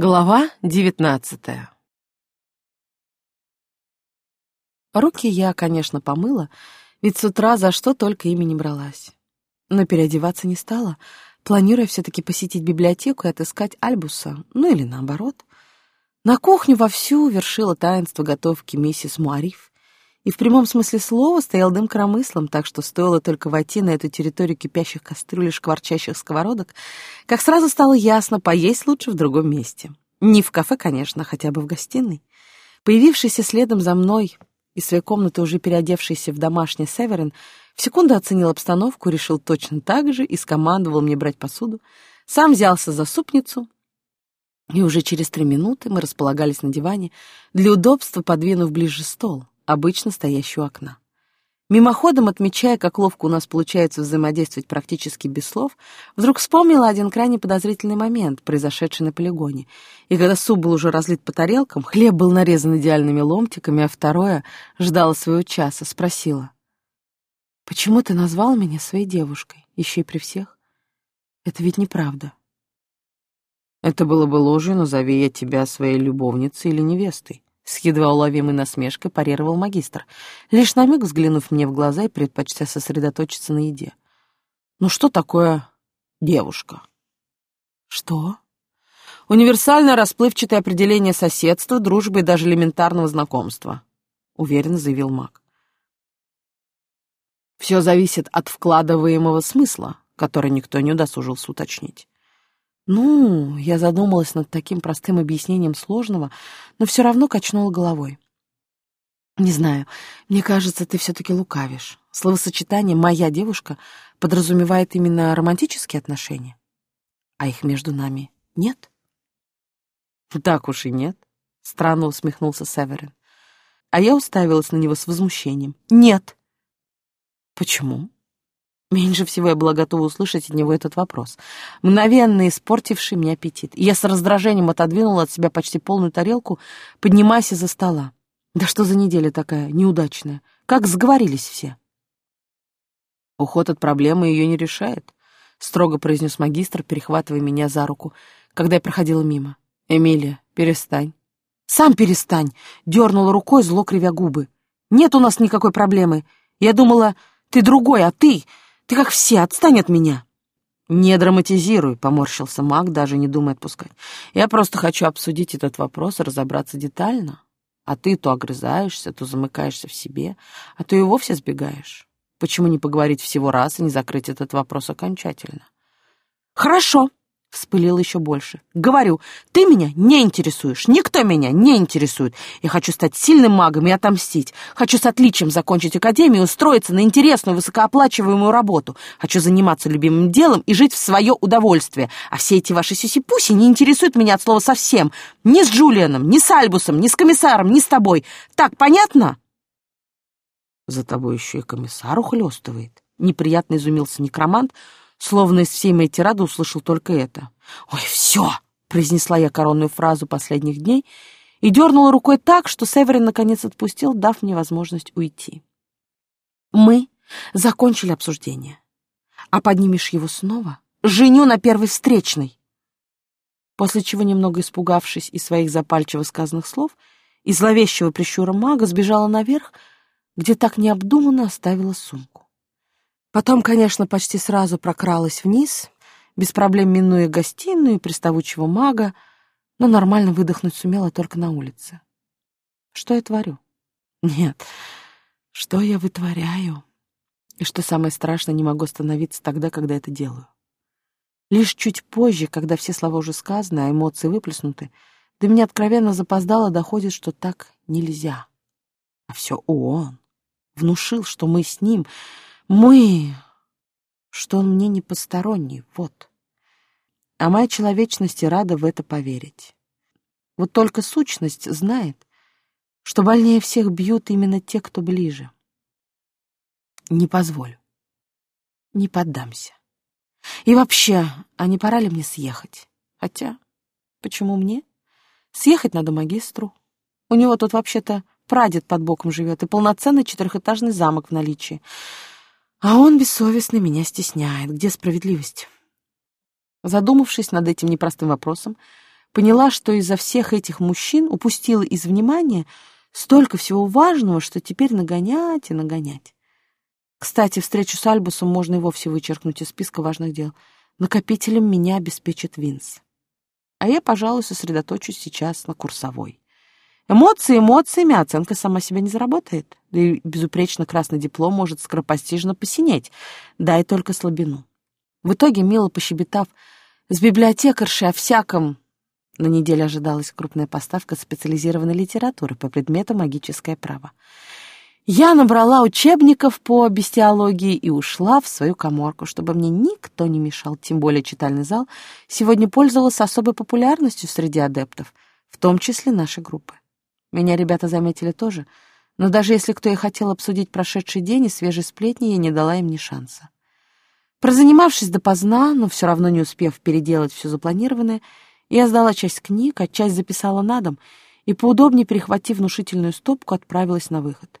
Глава девятнадцатая Руки я, конечно, помыла, ведь с утра за что только ими не бралась. Но переодеваться не стала, планируя все-таки посетить библиотеку и отыскать Альбуса, ну или наоборот. На кухню вовсю вершила таинство готовки миссис Муариф, и в прямом смысле слова стоял дым коромыслом, так что стоило только войти на эту территорию кипящих кастрюль и шкварчащих сковородок, как сразу стало ясно, поесть лучше в другом месте. Не в кафе, конечно, хотя бы в гостиной. Появившийся следом за мной из своей комнаты уже переодевшийся в домашний Северин в секунду оценил обстановку, решил точно так же и скомандовал мне брать посуду, сам взялся за супницу, и уже через три минуты мы располагались на диване, для удобства подвинув ближе стол, обычно стоящий у окна. Мимоходом, отмечая, как ловко у нас получается взаимодействовать практически без слов, вдруг вспомнила один крайне подозрительный момент, произошедший на полигоне. И когда суп был уже разлит по тарелкам, хлеб был нарезан идеальными ломтиками, а второе ждало своего часа, спросила. «Почему ты назвал меня своей девушкой, еще и при всех? Это ведь неправда». «Это было бы ложью, назови я тебя своей любовницей или невестой», с едва уловимой насмешкой парировал магистр, лишь на миг взглянув мне в глаза и предпочтя сосредоточиться на еде. «Ну что такое девушка?» «Что?» «Универсальное расплывчатое определение соседства, дружбы и даже элементарного знакомства», — уверенно заявил маг. «Все зависит от вкладываемого смысла, который никто не удосужился уточнить. Ну, я задумалась над таким простым объяснением сложного, но все равно качнула головой. Не знаю, мне кажется, ты все-таки лукавишь. Словосочетание «моя девушка» подразумевает именно романтические отношения, а их между нами нет. Так уж и нет, странно усмехнулся Северин. А я уставилась на него с возмущением. Нет. Почему? Меньше всего я была готова услышать от него этот вопрос, мгновенно испортивший мне аппетит. И я с раздражением отодвинула от себя почти полную тарелку, поднимаясь из-за стола. Да что за неделя такая неудачная? Как сговорились все? Уход от проблемы ее не решает, строго произнес магистр, перехватывая меня за руку, когда я проходила мимо. Эмилия, перестань. Сам перестань, дернула рукой, зло кривя губы. Нет у нас никакой проблемы. Я думала, ты другой, а ты... Ты как все, отстань от меня!» «Не драматизируй», — поморщился маг, даже не думая отпускать. «Я просто хочу обсудить этот вопрос и разобраться детально. А ты то огрызаешься, то замыкаешься в себе, а то и вовсе сбегаешь. Почему не поговорить всего раз и не закрыть этот вопрос окончательно?» «Хорошо», Вспылил еще больше. «Говорю, ты меня не интересуешь, никто меня не интересует. Я хочу стать сильным магом и отомстить. Хочу с отличием закончить академию устроиться на интересную, высокооплачиваемую работу. Хочу заниматься любимым делом и жить в свое удовольствие. А все эти ваши сюси-пуси не интересуют меня от слова совсем. Ни с Джулианом, ни с Альбусом, ни с комиссаром, ни с тобой. Так, понятно?» «За тобой еще и комиссар ухлёстывает», — неприятно изумился некромант, — словно из всей моей тирады услышал только это. «Ой, все!» — произнесла я коронную фразу последних дней и дернула рукой так, что Северин наконец отпустил, дав мне возможность уйти. «Мы закончили обсуждение. А поднимешь его снова? Женю на первой встречной!» После чего, немного испугавшись из своих запальчиво сказанных слов, и зловещего прищура мага сбежала наверх, где так необдуманно оставила сумку. Потом, конечно, почти сразу прокралась вниз, без проблем минуя гостиную и приставучего мага, но нормально выдохнуть сумела только на улице. Что я творю? Нет, что я вытворяю? И что самое страшное, не могу остановиться тогда, когда это делаю. Лишь чуть позже, когда все слова уже сказаны, а эмоции выплеснуты, до меня откровенно запоздало доходит, что так нельзя. А все он внушил, что мы с ним мы, что он мне не посторонний, вот. А моя человечность и рада в это поверить. Вот только сущность знает, что больнее всех бьют именно те, кто ближе. Не позволю. Не поддамся. И вообще, а не пора ли мне съехать? Хотя, почему мне? Съехать надо магистру. У него тут вообще-то прадед под боком живет и полноценный четырехэтажный замок в наличии. А он бессовестно меня стесняет. Где справедливость? Задумавшись над этим непростым вопросом, поняла, что из-за всех этих мужчин упустила из внимания столько всего важного, что теперь нагонять и нагонять. Кстати, встречу с Альбусом можно и вовсе вычеркнуть из списка важных дел. Накопителем меня обеспечит Винс. А я, пожалуй, сосредоточусь сейчас на курсовой. Эмоции эмоциями, оценка сама себя не заработает. Да и безупречно красный диплом может скоропостижно посинеть. Дай только слабину. В итоге, мило пощебетав с библиотекаршей о всяком, на неделе ожидалась крупная поставка специализированной литературы по предмету магическое право. Я набрала учебников по бестиологии и ушла в свою коморку, чтобы мне никто не мешал, тем более читальный зал сегодня пользовался особой популярностью среди адептов, в том числе нашей группы. Меня ребята заметили тоже, но даже если кто и хотел обсудить прошедший день и свежие сплетни, я не дала им ни шанса. Прозанимавшись допоздна, но все равно не успев переделать все запланированное, я сдала часть книг, а часть записала на дом и, поудобнее перехватив внушительную стопку, отправилась на выход.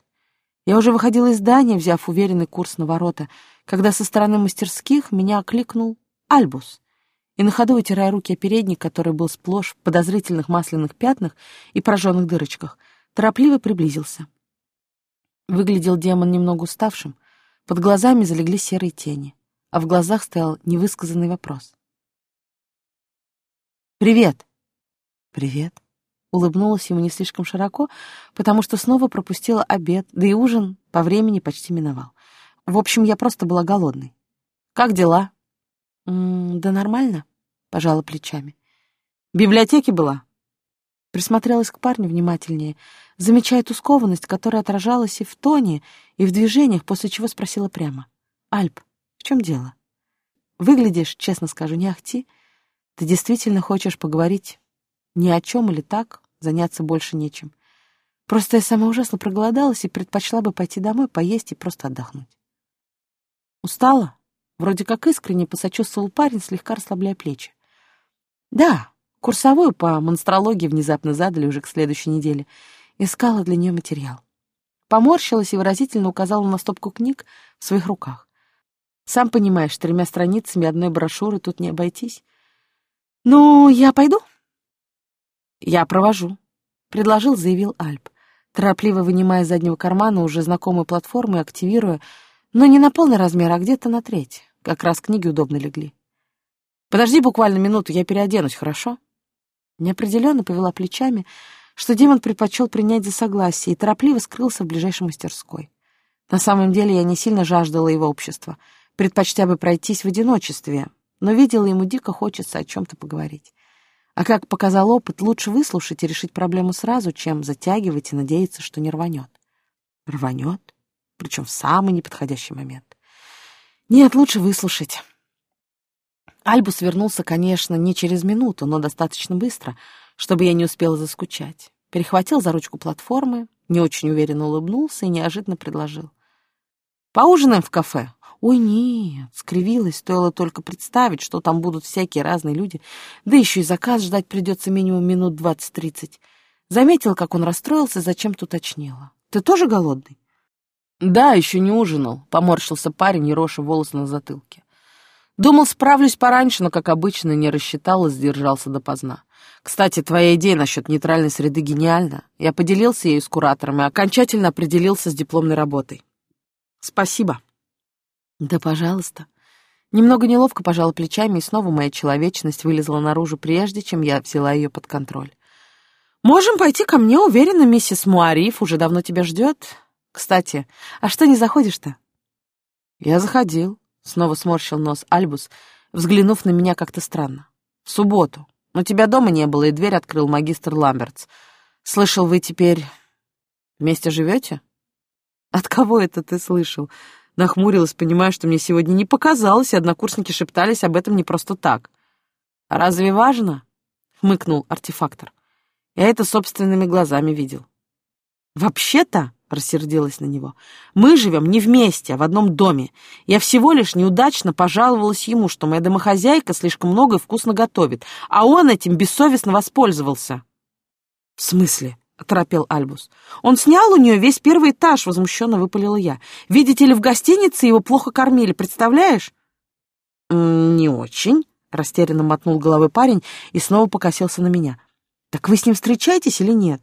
Я уже выходила из здания, взяв уверенный курс на ворота, когда со стороны мастерских меня окликнул Альбус. И на ходу, вытирая руки о передник, который был сплошь в подозрительных масляных пятнах и прожженных дырочках, торопливо приблизился. Выглядел демон немного уставшим, под глазами залегли серые тени, а в глазах стоял невысказанный вопрос. «Привет!» «Привет!» Улыбнулась ему не слишком широко, потому что снова пропустила обед, да и ужин по времени почти миновал. В общем, я просто была голодной. «Как дела?» М -м, «Да нормально», — пожала плечами. «В библиотеке была?» Присмотрелась к парню внимательнее, замечая ту скованность, которая отражалась и в тоне, и в движениях, после чего спросила прямо. «Альп, в чем дело? Выглядишь, честно скажу, не ахти. Ты действительно хочешь поговорить ни о чем или так, заняться больше нечем. Просто я сама ужасно проголодалась и предпочла бы пойти домой, поесть и просто отдохнуть. Устала? Вроде как искренне посочувствовал парень, слегка расслабляя плечи. Да, курсовую по монстрологии внезапно задали уже к следующей неделе. Искала для нее материал. Поморщилась и выразительно указала на стопку книг в своих руках. Сам понимаешь, тремя страницами одной брошюры тут не обойтись. «Ну, я пойду?» «Я провожу», — предложил, заявил Альп, торопливо вынимая из заднего кармана уже знакомую платформу и активируя, но не на полный размер, а где-то на треть. Как раз книги удобно легли. «Подожди буквально минуту, я переоденусь, хорошо?» Неопределенно повела плечами, что демон предпочел принять за согласие и торопливо скрылся в ближайшей мастерской. На самом деле я не сильно жаждала его общества, предпочтя бы пройтись в одиночестве, но видела ему дико хочется о чем-то поговорить. А как показал опыт, лучше выслушать и решить проблему сразу, чем затягивать и надеяться, что не рванет. Рванет, причем в самый неподходящий момент. Нет, лучше выслушать. Альбус вернулся, конечно, не через минуту, но достаточно быстро, чтобы я не успела заскучать. Перехватил за ручку платформы, не очень уверенно улыбнулся и неожиданно предложил. «Поужинаем в кафе. Ой, нет, скривилась, стоило только представить, что там будут всякие разные люди, да еще и заказ ждать придется минимум минут двадцать-тридцать. Заметил, как он расстроился, зачем-то уточнила. Ты тоже голодный? Да, еще не ужинал, поморщился парень, ероша волосы на затылке. Думал, справлюсь пораньше, но, как обычно, не рассчитал и сдержался допоздна. Кстати, твоя идея насчет нейтральной среды гениальна. Я поделился ею с куратором и окончательно определился с дипломной работой. Спасибо. Да, пожалуйста. Немного неловко пожала плечами, и снова моя человечность вылезла наружу, прежде чем я взяла ее под контроль. «Можем пойти ко мне, уверена, миссис Муариф уже давно тебя ждет. Кстати, а что не заходишь-то?» «Я заходил», — снова сморщил нос Альбус, взглянув на меня как-то странно. «В субботу. Но тебя дома не было, и дверь открыл магистр Ламбертс. Слышал, вы теперь вместе живете?» «От кого это ты слышал?» Нахмурилась, понимая, что мне сегодня не показалось, и однокурсники шептались об этом не просто так. «А разве важно?» — хмыкнул артефактор. «Я это собственными глазами видел». «Вообще-то», — рассердилась на него, — «мы живем не вместе, а в одном доме. Я всего лишь неудачно пожаловалась ему, что моя домохозяйка слишком много и вкусно готовит, а он этим бессовестно воспользовался». «В смысле?» — оторопел Альбус. «Он снял у нее весь первый этаж», — возмущенно выпалила я. «Видите ли, в гостинице его плохо кормили, представляешь?» «Не очень», — Растерянно мотнул головой парень и снова покосился на меня. «Так вы с ним встречаетесь или нет?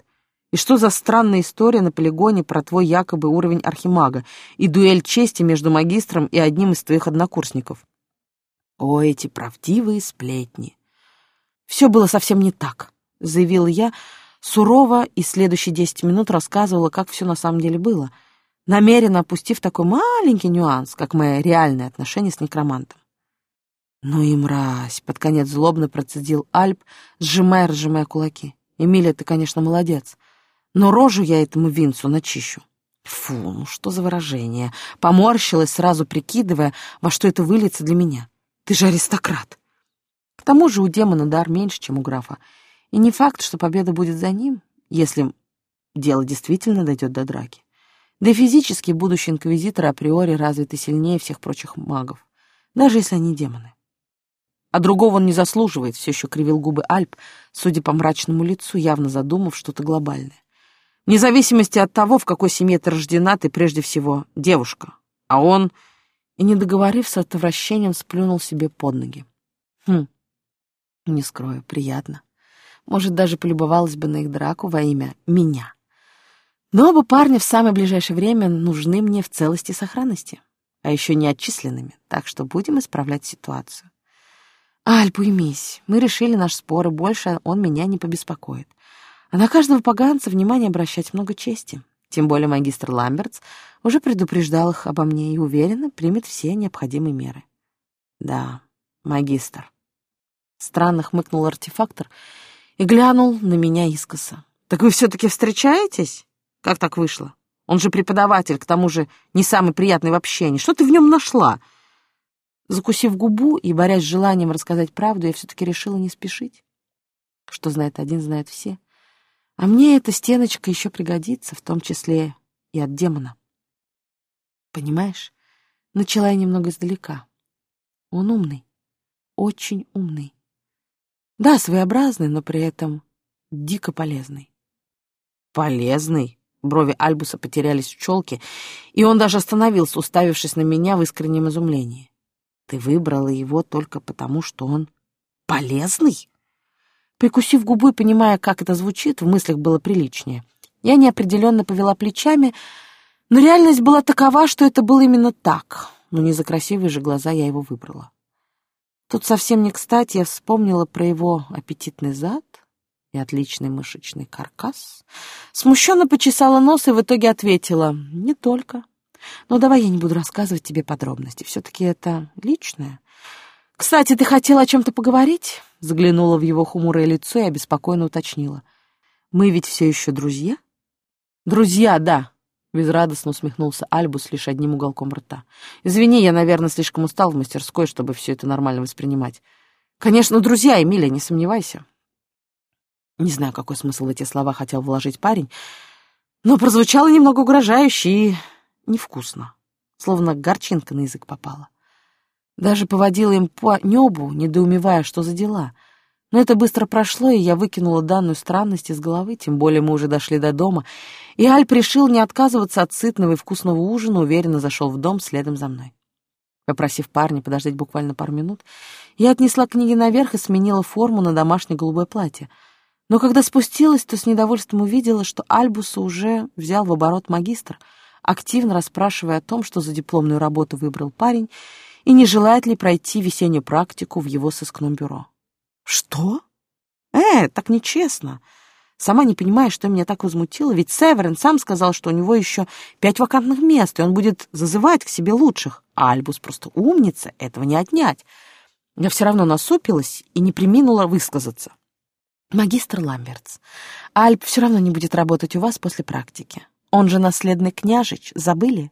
И что за странная история на полигоне про твой якобы уровень архимага и дуэль чести между магистром и одним из твоих однокурсников?» О, эти правдивые сплетни! Все было совсем не так, заявила я, сурово и следующие десять минут рассказывала, как все на самом деле было, намеренно опустив такой маленький нюанс, как мои реальные отношения с некромантом. «Ну и мразь!» — под конец злобно процедил Альп, сжимая-разжимая кулаки. «Эмилия, ты, конечно, молодец, но рожу я этому Винцу начищу». Фу, ну что за выражение? Поморщилась, сразу прикидывая, во что это выльется для меня. Ты же аристократ. К тому же у демона дар меньше, чем у графа. И не факт, что победа будет за ним, если дело действительно дойдет до драки. Да и физически будущий инквизитор априори развиты сильнее всех прочих магов, даже если они демоны. А другого он не заслуживает, все еще кривил губы Альп, судя по мрачному лицу, явно задумав что-то глобальное. Вне зависимости от того, в какой семье ты рождена, ты прежде всего девушка. А он, и не договорив, с отвращением сплюнул себе под ноги. Хм, не скрою, приятно. Может, даже полюбовалась бы на их драку во имя меня. Но оба парня в самое ближайшее время нужны мне в целости и сохранности, а еще не отчисленными, так что будем исправлять ситуацию. «Альп, уймись. Мы решили наш спор, и больше он меня не побеспокоит. А на каждого поганца внимание обращать много чести. Тем более магистр Ламбертс уже предупреждал их обо мне и уверенно примет все необходимые меры». «Да, магистр». Странно хмыкнул артефактор и глянул на меня искоса. «Так вы все-таки встречаетесь? Как так вышло? Он же преподаватель, к тому же не самый приятный в общении. Что ты в нем нашла?» Закусив губу и борясь с желанием рассказать правду, я все-таки решила не спешить. Что знает один, знает все. А мне эта стеночка еще пригодится, в том числе и от демона. Понимаешь, начала я немного издалека. Он умный, очень умный. Да, своеобразный, но при этом дико полезный. Полезный? Брови Альбуса потерялись в челке, и он даже остановился, уставившись на меня в искреннем изумлении. Ты выбрала его только потому, что он полезный? Прикусив губу и понимая, как это звучит, в мыслях было приличнее. Я неопределенно повела плечами, но реальность была такова, что это было именно так. Но не за красивые же глаза я его выбрала. Тут совсем не кстати я вспомнила про его аппетитный зад и отличный мышечный каркас. Смущенно почесала нос и в итоге ответила «Не только». Но давай я не буду рассказывать тебе подробности. Все-таки это личное. Кстати, ты хотела о чем-то поговорить? Заглянула в его хмурое лицо и обеспокоенно уточнила. Мы ведь все еще друзья? Друзья, да. Безрадостно усмехнулся Альбус лишь одним уголком рта. «Извини, я, наверное, слишком устал в мастерской, чтобы все это нормально воспринимать. Конечно, друзья, Эмилия, не сомневайся». Не знаю, какой смысл в эти слова хотел вложить парень, но прозвучало немного угрожающе и невкусно, словно горчинка на язык попала. Даже поводила им по небу, недоумевая, что за дела. Но это быстро прошло, и я выкинула данную странность из головы, тем более мы уже дошли до дома, и Альп решил не отказываться от сытного и вкусного ужина, уверенно зашел в дом следом за мной. Попросив парня подождать буквально пару минут, я отнесла книги наверх и сменила форму на домашнее голубое платье. Но когда спустилась, то с недовольством увидела, что Альбуса уже взял в оборот магистр — активно расспрашивая о том, что за дипломную работу выбрал парень и не желает ли пройти весеннюю практику в его сыскном бюро. «Что? Э, так нечестно!» Сама не понимаю, что меня так возмутило, ведь Северин сам сказал, что у него еще пять вакантных мест, и он будет зазывать к себе лучших. А Альбус просто умница, этого не отнять. Я все равно насупилась и не приминула высказаться. «Магистр Ламбертс, Альп все равно не будет работать у вас после практики. Он же наследный княжич, забыли?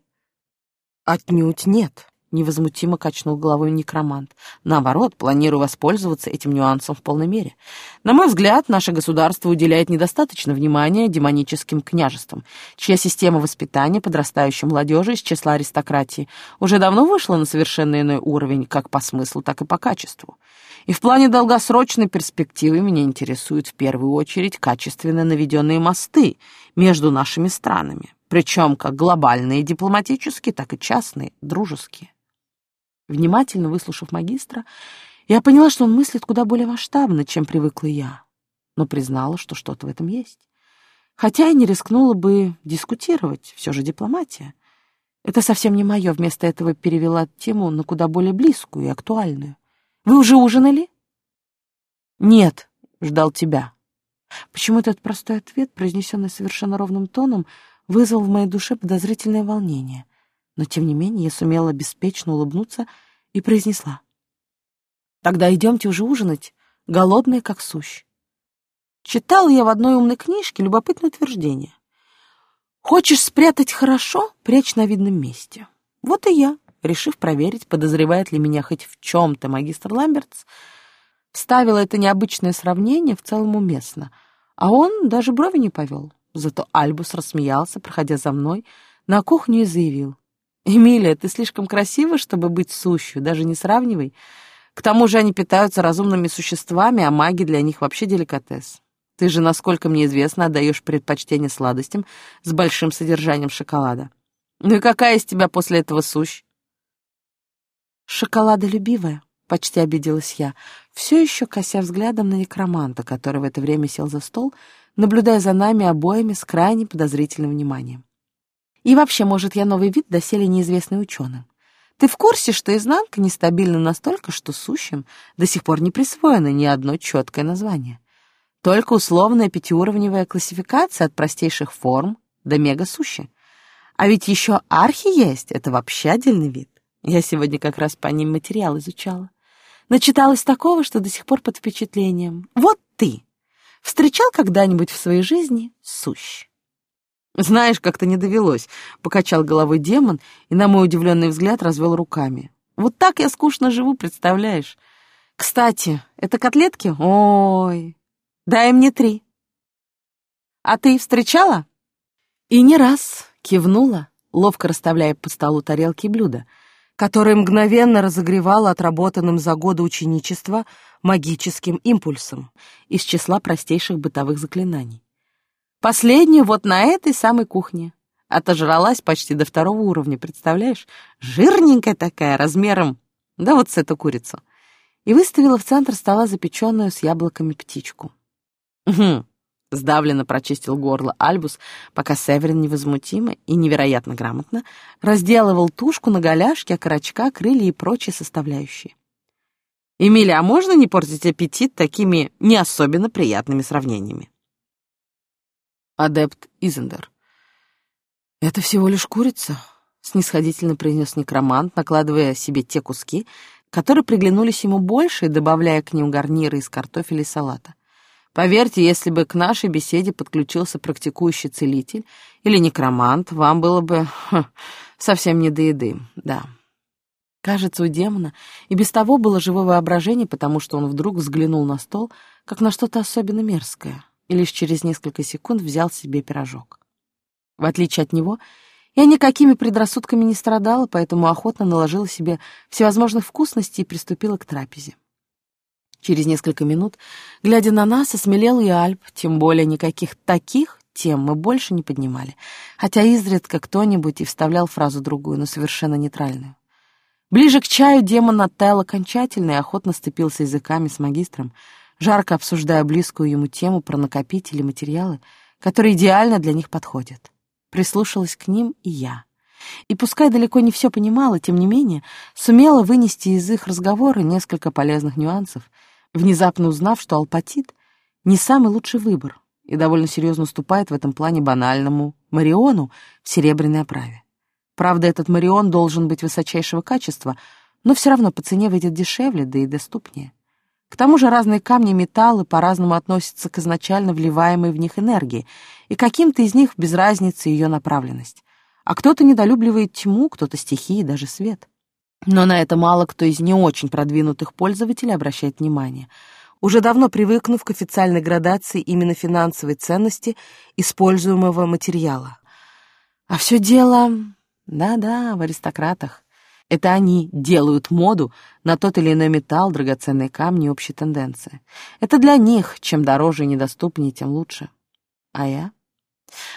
Отнюдь нет, невозмутимо качнул головой некромант. Наоборот, планирую воспользоваться этим нюансом в полной мере. На мой взгляд, наше государство уделяет недостаточно внимания демоническим княжествам, чья система воспитания подрастающей молодежи из числа аристократии уже давно вышла на совершенно иной уровень как по смыслу, так и по качеству. И в плане долгосрочной перспективы меня интересуют в первую очередь качественно наведенные мосты между нашими странами, причем как глобальные дипломатические, так и частные, дружеские. Внимательно выслушав магистра, Я поняла, что он мыслит куда более масштабно, чем привыкла я, но признала, что что-то в этом есть. Хотя и не рискнула бы дискутировать, все же дипломатия. Это совсем не мое, вместо этого перевела тему на куда более близкую и актуальную. «Вы уже ужинали?» «Нет, ждал тебя». Почему этот простой ответ, произнесенный совершенно ровным тоном, вызвал в моей душе подозрительное волнение. Но, тем не менее, я сумела беспечно улыбнуться и произнесла. «Тогда идемте уже ужинать, голодные как сущ». Читала я в одной умной книжке любопытное утверждение. «Хочешь спрятать хорошо, прячь на видном месте». Вот и я, решив проверить, подозревает ли меня хоть в чем-то магистр Ламбертс, вставила это необычное сравнение в целом уместно, а он даже брови не повел. Зато Альбус рассмеялся, проходя за мной, на кухню и заявил. «Эмилия, ты слишком красива, чтобы быть сущью, даже не сравнивай. К тому же они питаются разумными существами, а маги для них вообще деликатес. Ты же, насколько мне известно, отдаешь предпочтение сладостям с большим содержанием шоколада. Ну и какая из тебя после этого сущ?» «Шоколадолюбивая», — почти обиделась я, все еще кося взглядом на некроманта, который в это время сел за стол, наблюдая за нами обоими с крайне подозрительным вниманием. И вообще, может, я новый вид доселе неизвестный ученым. Ты в курсе, что изнанка нестабильна настолько, что сущим до сих пор не присвоено ни одно четкое название? Только условная пятиуровневая классификация от простейших форм до мега-сущи. А ведь еще архи есть, это вообще отдельный вид. Я сегодня как раз по ним материал изучала. Начиталась такого, что до сих пор под впечатлением. Вот ты встречал когда-нибудь в своей жизни сущ? «Знаешь, как-то не довелось», — покачал головой демон и, на мой удивленный взгляд, развел руками. «Вот так я скучно живу, представляешь? Кстати, это котлетки? Ой, дай мне три». «А ты встречала?» И не раз кивнула, ловко расставляя по столу тарелки и блюда, которые мгновенно разогревала отработанным за годы ученичества магическим импульсом из числа простейших бытовых заклинаний. Последнюю вот на этой самой кухне. Отожралась почти до второго уровня, представляешь? Жирненькая такая, размером, да вот с эту курицу. И выставила в центр стола запеченную с яблоками птичку. «Угу», — сдавленно прочистил горло Альбус, пока Северин невозмутимо и невероятно грамотно разделывал тушку на голяшки, окорочка, крылья и прочие составляющие. «Эмилия, а можно не портить аппетит такими не особенно приятными сравнениями?» Адепт Изендер. «Это всего лишь курица», — снисходительно произнес некромант, накладывая себе те куски, которые приглянулись ему больше и добавляя к ним гарниры из картофеля и салата. Поверьте, если бы к нашей беседе подключился практикующий целитель или некромант, вам было бы ха, совсем не до еды, да. Кажется, у демона и без того было живое воображение, потому что он вдруг взглянул на стол, как на что-то особенно мерзкое и лишь через несколько секунд взял себе пирожок. В отличие от него, я никакими предрассудками не страдала, поэтому охотно наложила себе всевозможных вкусностей и приступила к трапезе. Через несколько минут, глядя на нас, осмелел и Альп, тем более никаких таких тем мы больше не поднимали, хотя изредка кто-нибудь и вставлял фразу другую, но совершенно нейтральную. Ближе к чаю демон оттаял окончательно и охотно сцепился языками с магистром, жарко обсуждая близкую ему тему про накопители материалы, которые идеально для них подходят. Прислушалась к ним и я. И пускай далеко не все понимала, тем не менее, сумела вынести из их разговора несколько полезных нюансов, внезапно узнав, что алпатит — не самый лучший выбор и довольно серьезно уступает в этом плане банальному Мариону в серебряной оправе. Правда, этот Марион должен быть высочайшего качества, но все равно по цене выйдет дешевле, да и доступнее. К тому же разные камни и металлы по-разному относятся к изначально вливаемой в них энергии, и каким-то из них без разницы ее направленность. А кто-то недолюбливает тьму, кто-то стихии, даже свет. Но на это мало кто из не очень продвинутых пользователей обращает внимание, уже давно привыкнув к официальной градации именно финансовой ценности используемого материала. А все дело, да-да, в аристократах. Это они делают моду на тот или иной металл, драгоценные камни и общие тенденции. Это для них, чем дороже и недоступнее, тем лучше. А я?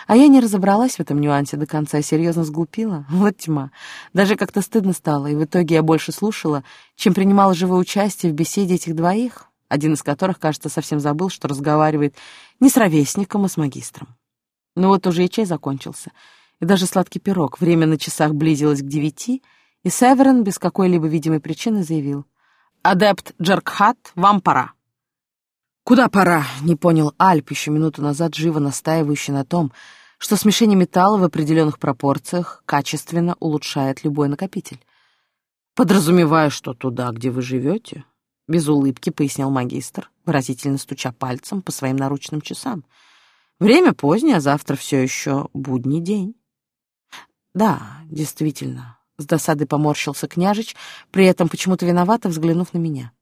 А я не разобралась в этом нюансе до конца, серьезно сглупила. Вот тьма. Даже как-то стыдно стало, и в итоге я больше слушала, чем принимала живое участие в беседе этих двоих, один из которых, кажется, совсем забыл, что разговаривает не с ровесником, а с магистром. Ну вот уже и чай закончился, и даже сладкий пирог. Время на часах близилось к девяти, и Северен без какой-либо видимой причины заявил. «Адепт Джаркхат, вам пора». «Куда пора?» — не понял Альп, еще минуту назад живо настаивающий на том, что смешение металла в определенных пропорциях качественно улучшает любой накопитель. «Подразумевая, что туда, где вы живете», — без улыбки пояснил магистр, выразительно стуча пальцем по своим наручным часам. «Время позднее, а завтра все еще будний день». «Да, действительно», — с досадой поморщился княжич, при этом почему-то виновато взглянув на меня.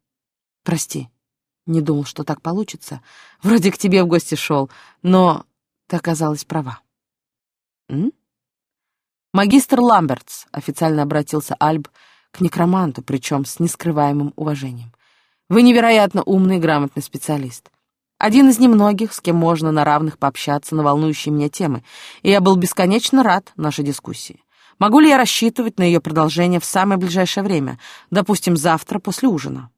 «Прости, не думал, что так получится. Вроде к тебе в гости шел, но ты оказалась права. М? Магистр Ламбертс официально обратился Альб к некроманту, причем с нескрываемым уважением. Вы невероятно умный и грамотный специалист. Один из немногих, с кем можно на равных пообщаться на волнующие меня темы, и я был бесконечно рад нашей дискуссии. Могу ли я рассчитывать на ее продолжение в самое ближайшее время, допустим, завтра после ужина?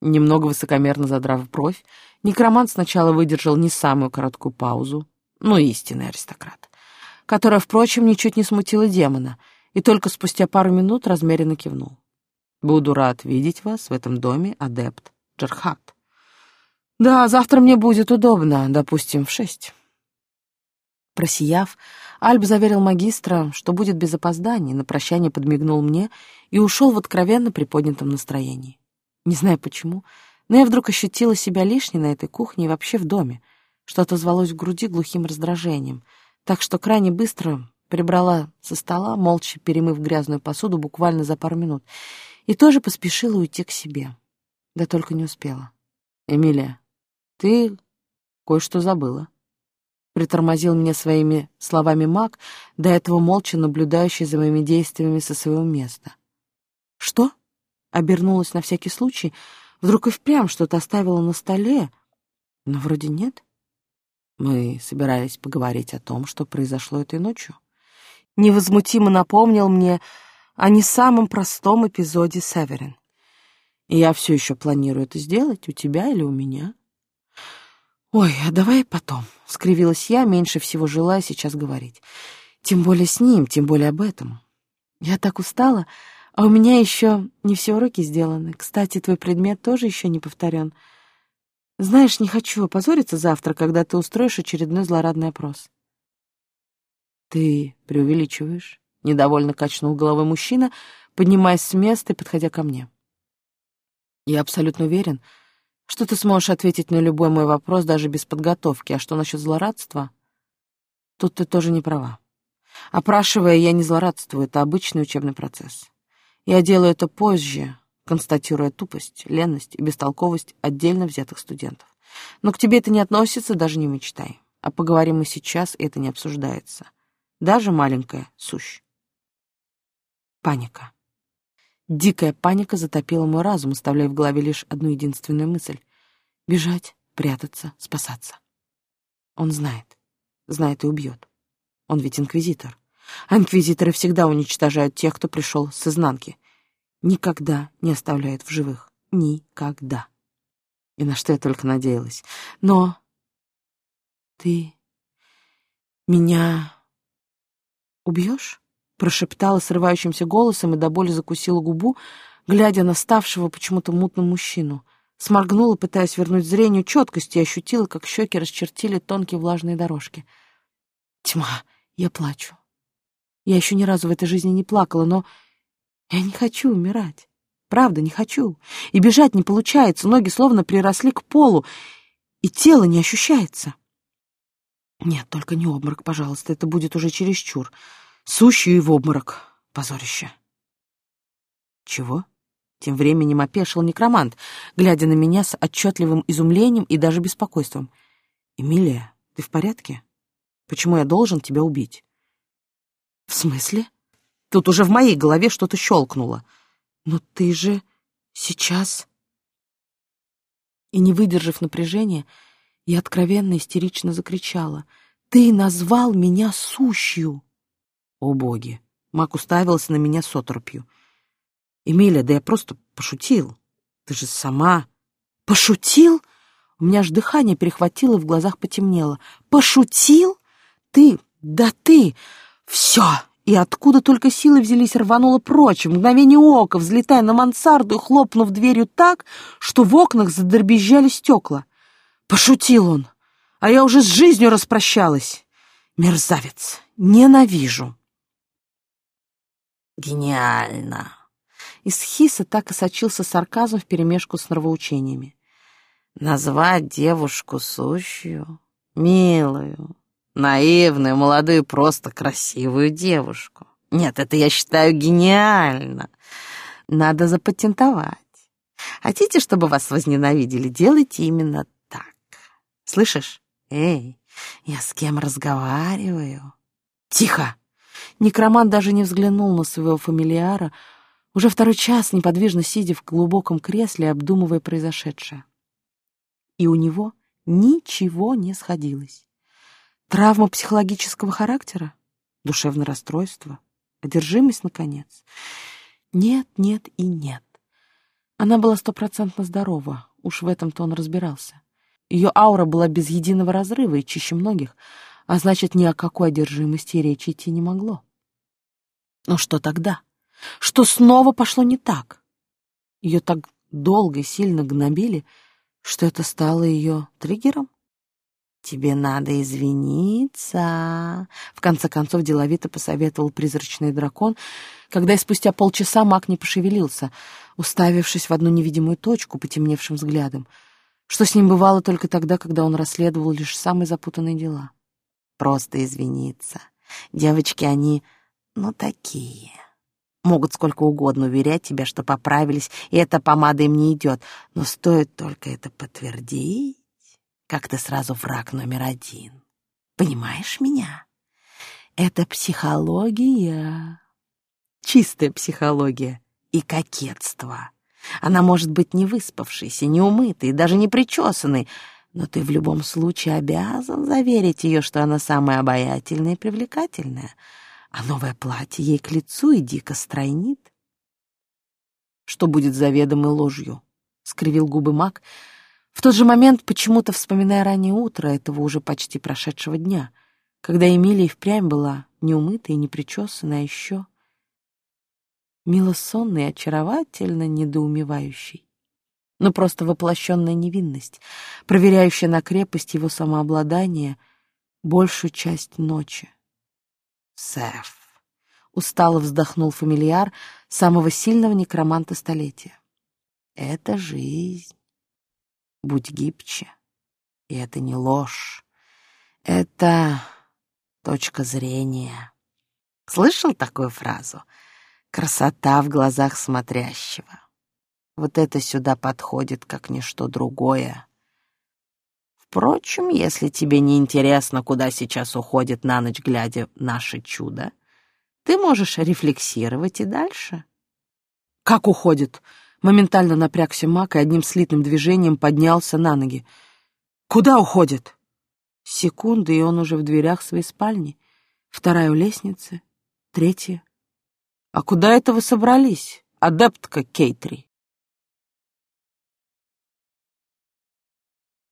Немного высокомерно задрав бровь, некромант сначала выдержал не самую короткую паузу, ну, истинный аристократ, которая, впрочем, ничуть не смутила демона, и только спустя пару минут размеренно кивнул. «Буду рад видеть вас в этом доме, адепт Джархат. Да, завтра мне будет удобно, допустим, в шесть». Просияв, Альб заверил магистра, что будет без опозданий, на прощание подмигнул мне и ушел в откровенно приподнятом настроении. Не знаю почему, но я вдруг ощутила себя лишней на этой кухне и вообще в доме, что отозвалось в груди глухим раздражением, так что крайне быстро прибрала со стола, молча перемыв грязную посуду буквально за пару минут, и тоже поспешила уйти к себе. Да только не успела. «Эмилия, ты кое-что забыла». Притормозил меня своими словами маг, до этого молча наблюдающий за моими действиями со своего места. «Что?» Обернулась на всякий случай. Вдруг и впрямь что-то оставила на столе. Но вроде нет. Мы собирались поговорить о том, что произошло этой ночью. Невозмутимо напомнил мне о не самом простом эпизоде Северин. И я все еще планирую это сделать, у тебя или у меня. «Ой, а давай потом», — скривилась я, меньше всего желая сейчас говорить. «Тем более с ним, тем более об этом. Я так устала, а у меня еще не все уроки сделаны. Кстати, твой предмет тоже еще не повторен. Знаешь, не хочу опозориться завтра, когда ты устроишь очередной злорадный опрос. Ты преувеличиваешь, — недовольно качнул головой мужчина, поднимаясь с места и подходя ко мне. Я абсолютно уверен, что ты сможешь ответить на любой мой вопрос даже без подготовки. А что насчет злорадства? Тут ты тоже не права. Опрашивая, я не злорадствую, это обычный учебный процесс. Я делаю это позже, констатируя тупость, ленность и бестолковость отдельно взятых студентов. Но к тебе это не относится, даже не мечтай. А поговорим мы сейчас, и это не обсуждается. Даже маленькая сущ. Паника. Дикая паника затопила мой разум, оставляя в голове лишь одну единственную мысль — бежать, прятаться, спасаться. Он знает, знает и убьет. Он ведь инквизитор. А инквизиторы всегда уничтожают тех, кто пришел с изнанки. Никогда не оставляют в живых. Никогда. И на что я только надеялась. Но ты меня убьешь? Прошептала срывающимся голосом и до боли закусила губу, глядя на ставшего почему-то мутным мужчину. Сморгнула, пытаясь вернуть зрению четкость, и ощутила, как щеки расчертили тонкие влажные дорожки. Тьма, я плачу. Я еще ни разу в этой жизни не плакала, но я не хочу умирать. Правда, не хочу. И бежать не получается, ноги словно приросли к полу, и тело не ощущается. Нет, только не обморок, пожалуйста, это будет уже чересчур. Сущий и в обморок. Позорище. Чего? Тем временем опешил некромант, глядя на меня с отчетливым изумлением и даже беспокойством. «Эмилия, ты в порядке? Почему я должен тебя убить?» «В смысле?» Тут уже в моей голове что-то щелкнуло. «Но ты же сейчас...» И, не выдержав напряжения, я откровенно истерично закричала. Ты назвал меня сущью. О, боги! Мак уставился на меня с оторопью. Эмилия, да я просто пошутил. Ты же сама... Пошутил? У меня аж дыхание перехватило, в глазах потемнело. Пошутил? Ты, да ты... Все! И откуда только силы взялись, рванула прочь, в мгновение ока, взлетая на мансарду и хлопнув дверью так, что в окнах задребезжали стекла. Пошутил он, а я уже с жизнью распрощалась. Мерзавец, ненавижу. Гениально. Из Хиса так и сочился сарказм вперемешку с нравоучениями. Назвать девушку сущую, милую, наивную, молодую, просто красивую девушку. Нет, это я считаю гениально. Надо запатентовать. Хотите, чтобы вас возненавидели, делайте именно так. Слышишь? Эй, я с кем разговариваю? Тихо! Некроман даже не взглянул на своего фамилиара, уже второй час неподвижно сидя в глубоком кресле, обдумывая произошедшее. И у него ничего не сходилось. Травма психологического характера? Душевное расстройство? Одержимость, наконец? Нет, нет и нет. Она была стопроцентно здорова, уж в этом-то он разбирался. Ее аура была без единого разрыва и чище многих, а значит, ни о какой одержимости речи идти не могло. Но что тогда? Что снова пошло не так? Ее так долго и сильно гнобили, что это стало ее триггером? «Тебе надо извиниться», — в конце концов деловито посоветовал призрачный дракон, когда и спустя полчаса маг не пошевелился, уставившись в одну невидимую точку потемневшим взглядом, что с ним бывало только тогда, когда он расследовал лишь самые запутанные дела. «Просто извиниться. Девочки, они, ну, такие. Могут сколько угодно уверять тебя, что поправились, и эта помада им не идет, но стоит только это подтвердить...» как ты сразу враг номер один. Понимаешь меня? Это психология. Чистая психология и кокетство. Она может быть не выспавшейся, не умытой, даже не причесанной, но ты в любом случае обязан заверить ее, что она самая обаятельная и привлекательная, а новое платье ей к лицу и дико стройнит. Что будет заведомой ложью? — скривил губы маг, в тот же момент, почему-то вспоминая раннее утро этого уже почти прошедшего дня, когда Эмилия впрямь была неумытой и не причесанной, а еще мило сонной, очаровательно недоумевающей. Но просто воплощенная невинность, проверяющая на крепость его самообладания большую часть ночи. Сэф. Устало вздохнул фамильяр самого сильного некроманта столетия. Это жизнь. Будь гибче. И это не ложь. Это точка зрения. Слышал такую фразу? Красота в глазах смотрящего. Вот это сюда подходит, как ничто другое. Впрочем, если тебе не интересно, куда сейчас уходит на ночь глядя наше чудо, ты можешь рефлексировать и дальше. Как уходит? Моментально напрягся Мак и одним слитным движением поднялся на ноги. «Куда уходит?» Секунды, и он уже в дверях своей спальни. Вторая у лестницы, третья. «А куда это вы собрались, адептка Кейтри?»